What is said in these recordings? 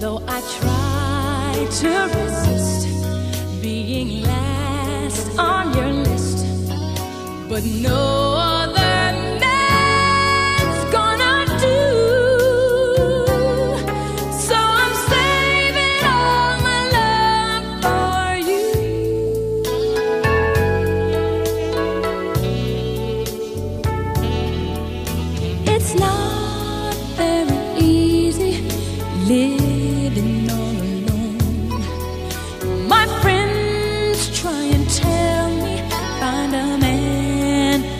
Though I try to resist being last on your list, but no.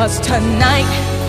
Cause tonight.